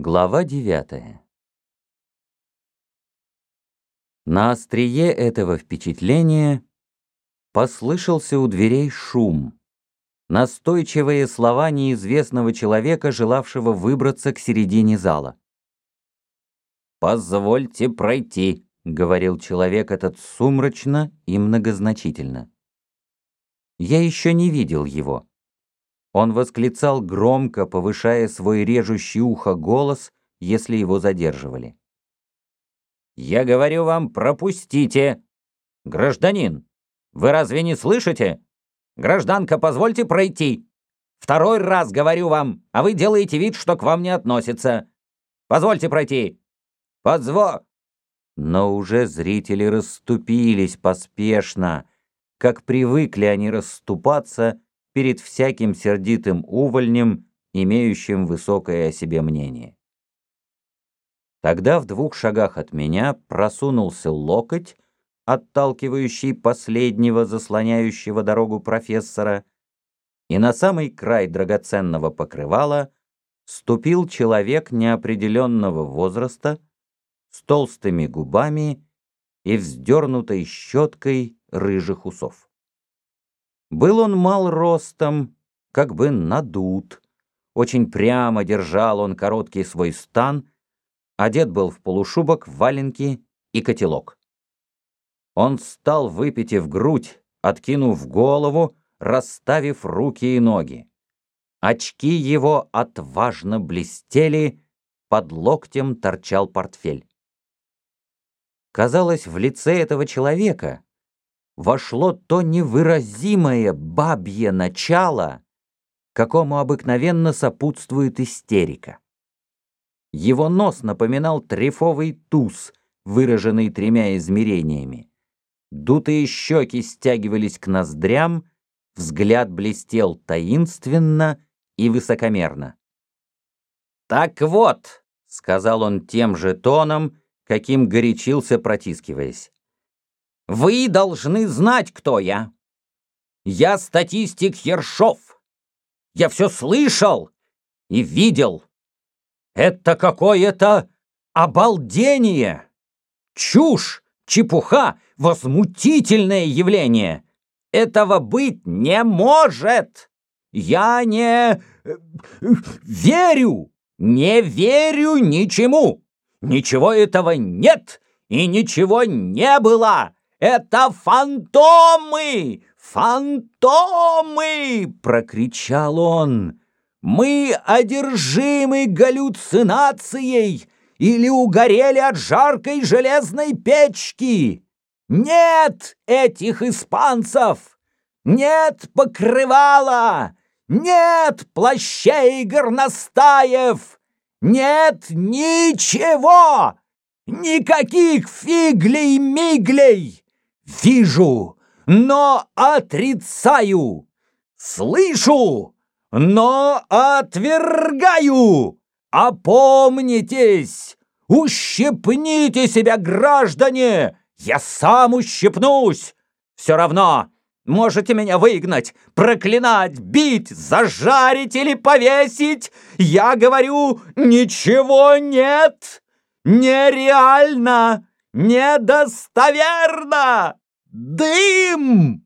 Глава девятая На острие этого впечатления послышался у дверей шум, настойчивые слова неизвестного человека, желавшего выбраться к середине зала. «Позвольте пройти», — говорил человек этот сумрачно и многозначительно. Я еще не видел его. Он восклицал громко, повышая свой режущий ухо голос, если его задерживали. «Я говорю вам, пропустите! Гражданин, вы разве не слышите? Гражданка, позвольте пройти! Второй раз говорю вам, а вы делаете вид, что к вам не относится. Позвольте пройти! Подзво...» Но уже зрители расступились поспешно, как привыкли они расступаться, перед всяким сердитым увольнем, имеющим высокое о себе мнение. Тогда в двух шагах от меня просунулся локоть, отталкивающий последнего, заслоняющего дорогу профессора, и на самый край драгоценного покрывала ступил человек неопределенного возраста с толстыми губами и вздернутой щеткой рыжих усов. Был он мал ростом, как бы надут. Очень прямо держал он короткий свой стан, одет был в полушубок, валенки и котелок. Он стал, выпитив грудь, откинув голову, расставив руки и ноги. Очки его отважно блестели, под локтем торчал портфель. Казалось, в лице этого человека вошло то невыразимое бабье начало, какому обыкновенно сопутствует истерика. Его нос напоминал трефовый туз, выраженный тремя измерениями. Дутые щеки стягивались к ноздрям, взгляд блестел таинственно и высокомерно. «Так вот», — сказал он тем же тоном, каким горячился, протискиваясь, вы должны знать, кто я. Я статистик Ершов. Я все слышал и видел. Это какое-то обалдение, чушь, чепуха, возмутительное явление. Этого быть не может. Я не э, верю, не верю ничему. Ничего этого нет и ничего не было. «Это фантомы! Фантомы!» — прокричал он. «Мы одержимы галлюцинацией или угорели от жаркой железной печки! Нет этих испанцев! Нет покрывала! Нет плащей горностаев! Нет ничего! Никаких фиглей-миглей! Вижу, но отрицаю. Слышу, но отвергаю. Опомнитесь, ущипните себя, граждане. Я сам ущипнусь. Все равно можете меня выгнать, проклинать, бить, зажарить или повесить. Я говорю, ничего нет. Нереально недостоверно! Дым!»